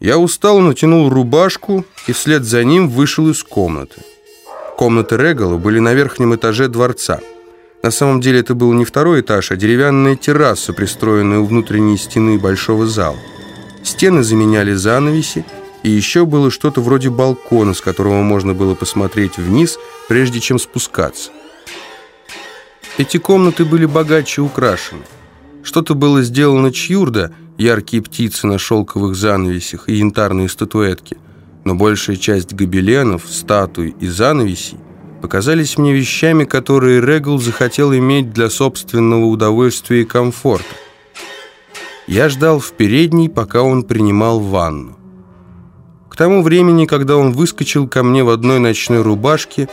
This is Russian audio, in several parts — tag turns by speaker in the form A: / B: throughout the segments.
A: Я устал, натянул рубашку и вслед за ним вышел из комнаты. Комнаты Регала были на верхнем этаже дворца. На самом деле это был не второй этаж, а деревянная терраса, пристроенная у внутренней стены большого зала. Стены заменяли занавеси, и еще было что-то вроде балкона, с которого можно было посмотреть вниз, прежде чем спускаться. Эти комнаты были богаче украшены. Что-то было сделано чьюрда, яркие птицы на шелковых занавесях и янтарные статуэтки, но большая часть гобеленов, статуй и занавесей показались мне вещами, которые Регл захотел иметь для собственного удовольствия и комфорта. Я ждал в передней, пока он принимал ванну. К тому времени, когда он выскочил ко мне в одной ночной рубашке,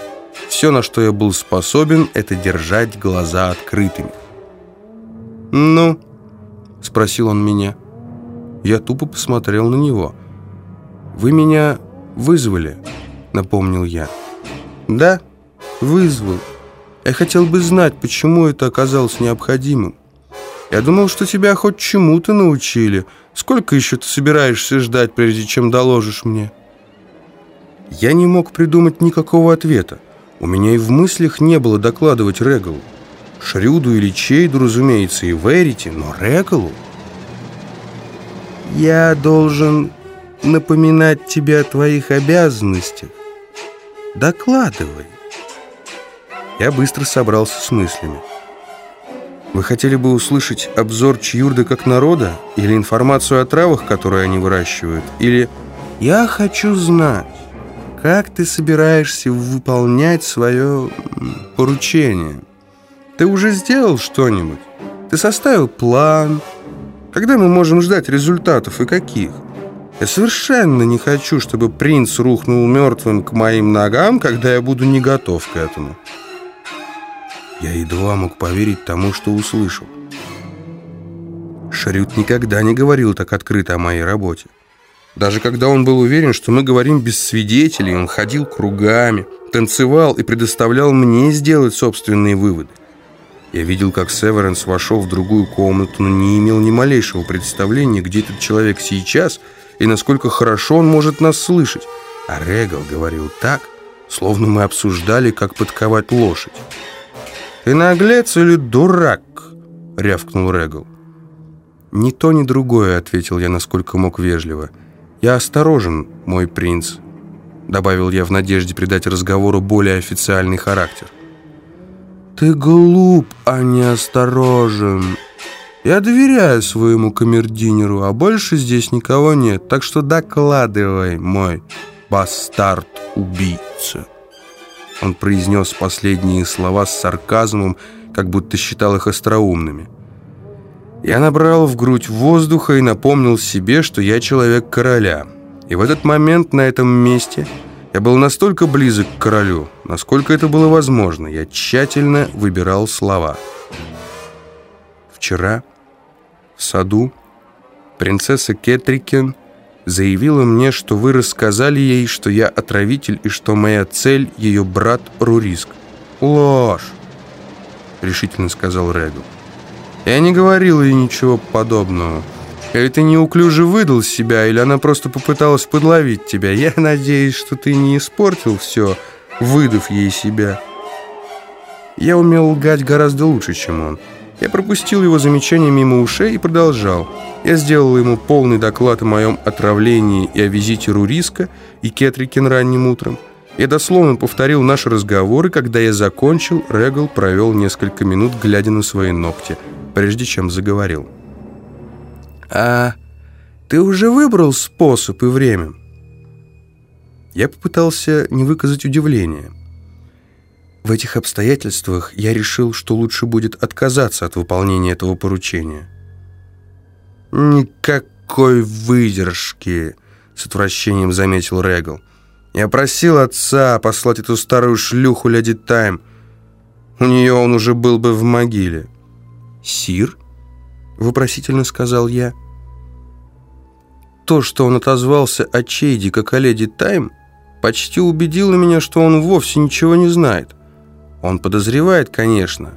A: все, на что я был способен, это держать глаза открытыми. «Ну?» — спросил он меня. Я тупо посмотрел на него. «Вы меня вызвали?» — напомнил я. «Да, вызвал. Я хотел бы знать, почему это оказалось необходимым. Я думал, что тебя хоть чему-то научили. Сколько еще ты собираешься ждать, прежде чем доложишь мне?» Я не мог придумать никакого ответа. У меня и в мыслях не было докладывать Регалу. Шрюду или Чейду, разумеется, и Верите, но Регалу... «Я должен напоминать тебе о твоих обязанностях. Докладывай». Я быстро собрался с мыслями. Вы хотели бы услышать обзор Чьюрда как народа? Или информацию о травах, которые они выращивают? Или «Я хочу знать, как ты собираешься выполнять свое поручение? Ты уже сделал что-нибудь? Ты составил план? Когда мы можем ждать результатов и каких? Я совершенно не хочу, чтобы принц рухнул мертвым к моим ногам, когда я буду не готов к этому». Я едва мог поверить тому, что услышал. Шарют никогда не говорил так открыто о моей работе. Даже когда он был уверен, что мы говорим без свидетелей, он ходил кругами, танцевал и предоставлял мне сделать собственные выводы. Я видел, как Северенс вошел в другую комнату, но не имел ни малейшего представления, где этот человек сейчас и насколько хорошо он может нас слышать. А Регал говорил так, словно мы обсуждали, как подковать лошадь. «Ты наглец или дурак?» — рявкнул Регал. «Ни то, ни другое», — ответил я, насколько мог вежливо. «Я осторожен, мой принц», — добавил я в надежде придать разговору более официальный характер. «Ты глуп, а не осторожен. Я доверяю своему камердинеру, а больше здесь никого нет, так что докладывай, мой бастард-убийца». Он произнес последние слова с сарказмом, как будто считал их остроумными. Я набрал в грудь воздуха и напомнил себе, что я человек короля. И в этот момент на этом месте я был настолько близок к королю, насколько это было возможно. Я тщательно выбирал слова. Вчера в саду принцесса Кетрикен заявила мне, что вы рассказали ей, что я отравитель и что моя цель — ее брат Руриск. «Ложь!» — решительно сказал Регу. «Я не говорил ей ничего подобного. Или ты неуклюже выдал себя, или она просто попыталась подловить тебя. Я надеюсь, что ты не испортил все, выдав ей себя». Я умел лгать гораздо лучше, чем он. Я пропустил его замечание мимо ушей и продолжал. Я сделал ему полный доклад о моем отравлении и о визите Руриска и Кетрикен ранним утром. Я дословно повторил наши разговоры. Когда я закончил, Регал провел несколько минут, глядя на свои ногти, прежде чем заговорил. «А ты уже выбрал способ и время?» Я попытался не выказать удивления. В этих обстоятельствах я решил, что лучше будет отказаться от выполнения этого поручения. «Никакой выдержки!» — с отвращением заметил Регал. «Я просил отца послать эту старую шлюху Леди Тайм. У нее он уже был бы в могиле». «Сир?» — вопросительно сказал я. То, что он отозвался о Чейде как о Леди Тайм, почти убедило меня, что он вовсе ничего не знает. Он подозревает, конечно,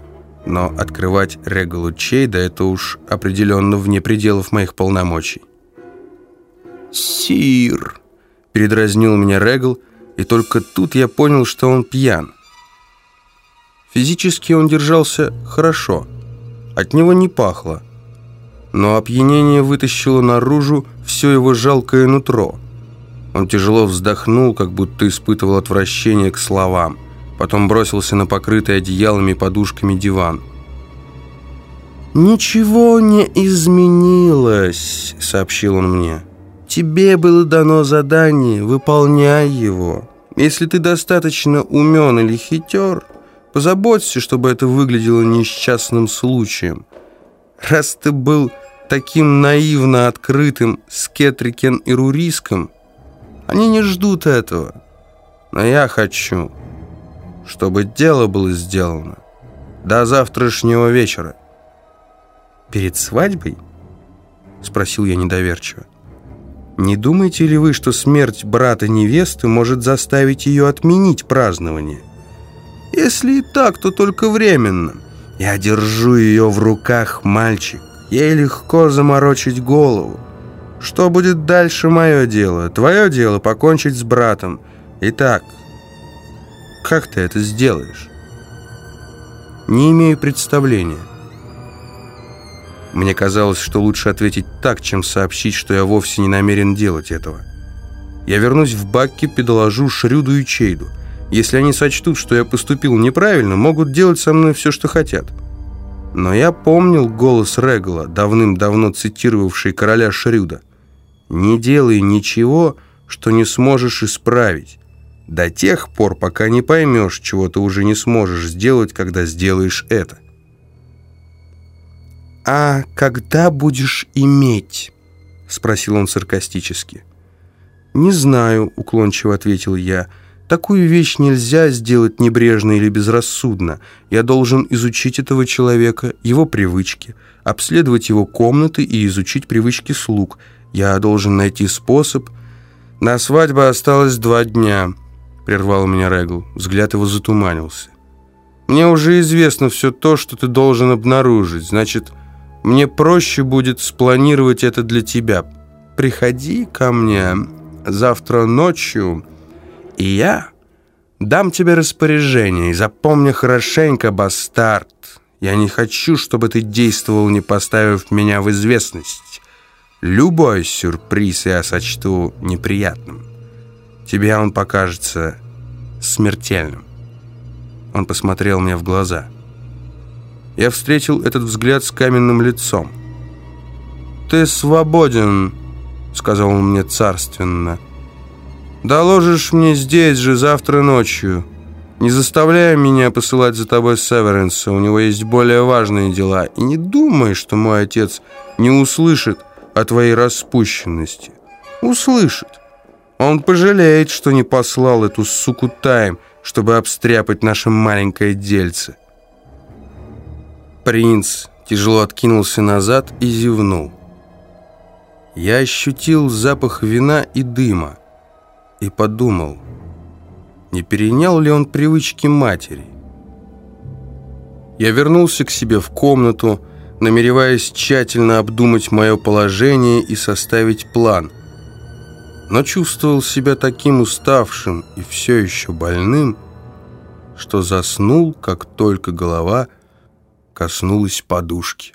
A: но открывать Регалу Чейда это уж определенно вне пределов моих полномочий. «Сир!» — передразнил меня Регл, и только тут я понял, что он пьян. Физически он держался хорошо, от него не пахло, но опьянение вытащило наружу все его жалкое нутро. Он тяжело вздохнул, как будто испытывал отвращение к словам, потом бросился на покрытый одеялами и подушками диван. «Ничего не изменилось», — сообщил он мне. «Тебе было дано задание, выполняй его. Если ты достаточно умен или хитер, позаботься, чтобы это выглядело несчастным случаем. Раз ты был таким наивно открытым с Кетрикен и Руриском, они не ждут этого. Но я хочу, чтобы дело было сделано до завтрашнего вечера. «Перед свадьбой?» — спросил я недоверчиво. «Не думаете ли вы, что смерть брата невесты может заставить ее отменить празднование? Если и так, то только временно. Я держу ее в руках, мальчик. Ей легко заморочить голову. Что будет дальше, мое дело? Твое дело покончить с братом. Итак, как ты это сделаешь?» «Не имею представления». Мне казалось, что лучше ответить так, чем сообщить, что я вовсе не намерен делать этого. Я вернусь в Бакки, доложу Шрюду и Чейду. Если они сочтут, что я поступил неправильно, могут делать со мной все, что хотят. Но я помнил голос Регала, давным-давно цитировавший короля Шрюда. «Не делай ничего, что не сможешь исправить, до тех пор, пока не поймешь, чего ты уже не сможешь сделать, когда сделаешь это». «А когда будешь иметь?» — спросил он саркастически. «Не знаю», — уклончиво ответил я. «Такую вещь нельзя сделать небрежно или безрассудно. Я должен изучить этого человека, его привычки, обследовать его комнаты и изучить привычки слуг. Я должен найти способ...» «На свадьбу осталось два дня», — прервал меня Регл. Взгляд его затуманился. «Мне уже известно все то, что ты должен обнаружить. Значит, мне проще будет спланировать это для тебя. Приходи ко мне завтра ночью, и я дам тебе распоряжение. И запомни хорошенько, бастард, я не хочу, чтобы ты действовал, не поставив меня в известность. Любой сюрприз я сочту неприятным. Тебе он покажется смертельным. Он посмотрел мне в глаза. Я встретил этот взгляд с каменным лицом. «Ты свободен», — сказал он мне царственно. «Доложишь мне здесь же завтра ночью. Не заставляй меня посылать за тобой Северенса, у него есть более важные дела. И не думай, что мой отец не услышит о твоей распущенности. Услышит. Он пожалеет, что не послал эту суку Тайм, чтобы обстряпать наше маленькое дельце». Принц тяжело откинулся назад и зевнул. Я ощутил запах вина и дыма и подумал, не перенял ли он привычки матери. Я вернулся к себе в комнату, намереваясь тщательно обдумать мое положение и составить план. Но чувствовал себя таким уставшим и все еще больным, что заснул, как только голова коснулась подушки.